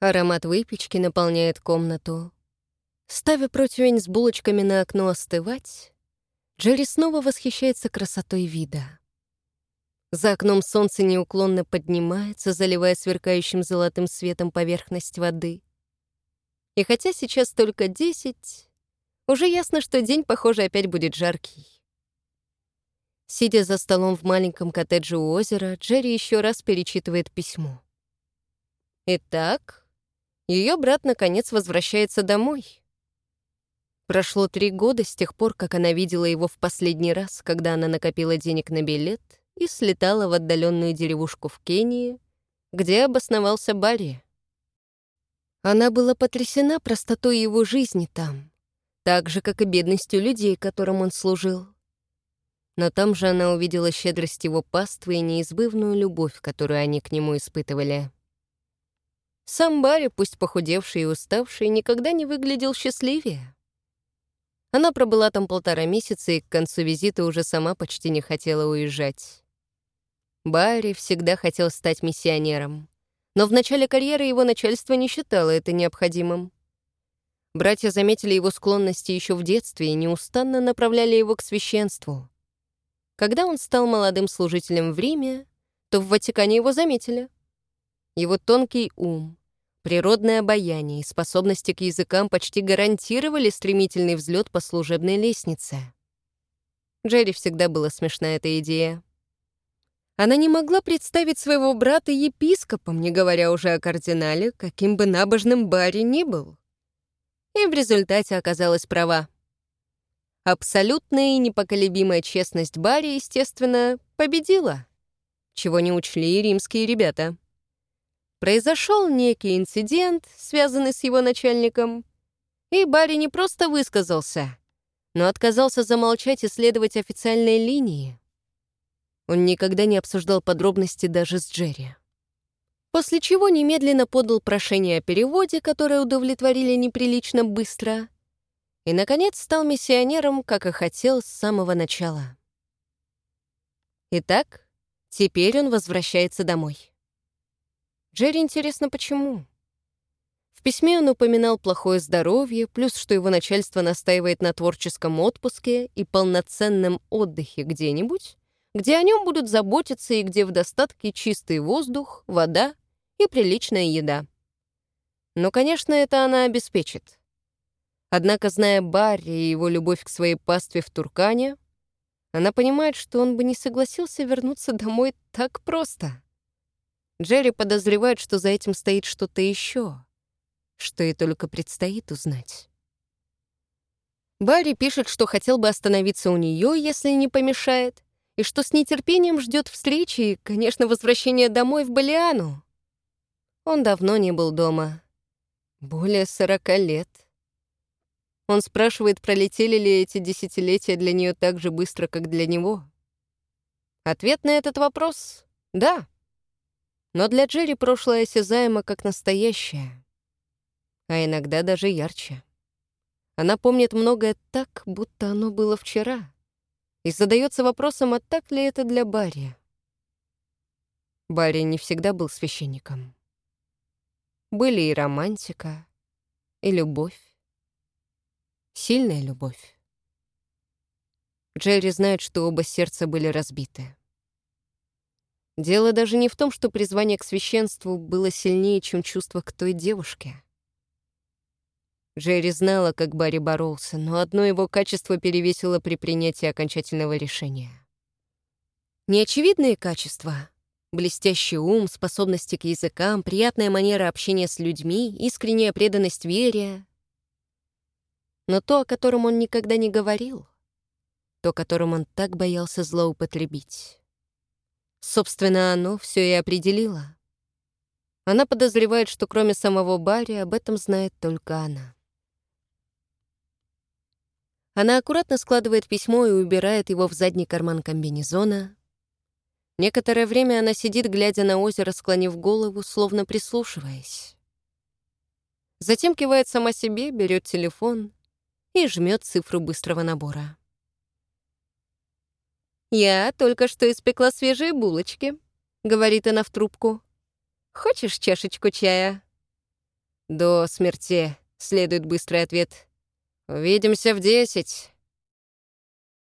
Аромат выпечки наполняет комнату. Ставя противень с булочками на окно остывать, Джерри снова восхищается красотой вида. За окном солнце неуклонно поднимается, заливая сверкающим золотым светом поверхность воды. И хотя сейчас только десять, уже ясно, что день, похоже, опять будет жаркий. Сидя за столом в маленьком коттедже у озера, Джерри еще раз перечитывает письмо. Итак, ее брат наконец возвращается домой. Прошло три года с тех пор, как она видела его в последний раз, когда она накопила денег на билет и слетала в отдаленную деревушку в Кении, где обосновался Барри. Она была потрясена простотой его жизни там, так же, как и бедностью людей, которым он служил. Но там же она увидела щедрость его паствы и неизбывную любовь, которую они к нему испытывали. Сам Барри, пусть похудевший и уставший, никогда не выглядел счастливее. Она пробыла там полтора месяца и к концу визита уже сама почти не хотела уезжать. Барри всегда хотел стать миссионером, но в начале карьеры его начальство не считало это необходимым. Братья заметили его склонности еще в детстве и неустанно направляли его к священству. Когда он стал молодым служителем в Риме, то в Ватикане его заметили. Его тонкий ум, природное обаяние и способности к языкам почти гарантировали стремительный взлет по служебной лестнице. Джерри всегда была смешна эта идея. Она не могла представить своего брата епископом, не говоря уже о кардинале, каким бы набожным Барри ни был. И в результате оказалась права. Абсолютная и непоколебимая честность Барри, естественно, победила, чего не учли римские ребята. Произошел некий инцидент, связанный с его начальником, и Барри не просто высказался, но отказался замолчать и следовать официальной линии. Он никогда не обсуждал подробности даже с Джерри. После чего немедленно подал прошение о переводе, которое удовлетворили неприлично быстро, и, наконец, стал миссионером, как и хотел с самого начала. Итак, теперь он возвращается домой. Джерри интересно, почему. В письме он упоминал плохое здоровье, плюс что его начальство настаивает на творческом отпуске и полноценном отдыхе где-нибудь, где о нем будут заботиться и где в достатке чистый воздух, вода и приличная еда. Но, конечно, это она обеспечит. Однако, зная Барри и его любовь к своей пастве в Туркане, она понимает, что он бы не согласился вернуться домой так просто. Джерри подозревает, что за этим стоит что-то еще, что ей только предстоит узнать. Барри пишет, что хотел бы остановиться у нее, если не помешает, и что с нетерпением ждет встречи и, конечно, возвращения домой в Балиану. Он давно не был дома. Более сорока лет. Он спрашивает, пролетели ли эти десятилетия для нее так же быстро, как для него. Ответ на этот вопрос — да. Но для Джерри прошлое осязаемо как настоящее. А иногда даже ярче. Она помнит многое так, будто оно было вчера. И задается вопросом, а так ли это для Барри? Барри не всегда был священником. Были и романтика, и любовь. Сильная любовь. Джерри знает, что оба сердца были разбиты. Дело даже не в том, что призвание к священству было сильнее, чем чувство к той девушке. Джерри знала, как Барри боролся, но одно его качество перевесило при принятии окончательного решения. Неочевидные качества — блестящий ум, способности к языкам, приятная манера общения с людьми, искренняя преданность вере но то, о котором он никогда не говорил, то, которым он так боялся злоупотребить. Собственно, оно все и определило. Она подозревает, что кроме самого Барри об этом знает только она. Она аккуратно складывает письмо и убирает его в задний карман комбинезона. Некоторое время она сидит, глядя на озеро, склонив голову, словно прислушиваясь. Затем кивает сама себе, берет телефон и жмет цифру быстрого набора. «Я только что испекла свежие булочки», — говорит она в трубку. «Хочешь чашечку чая?» «До смерти», — следует быстрый ответ. «Увидимся в десять».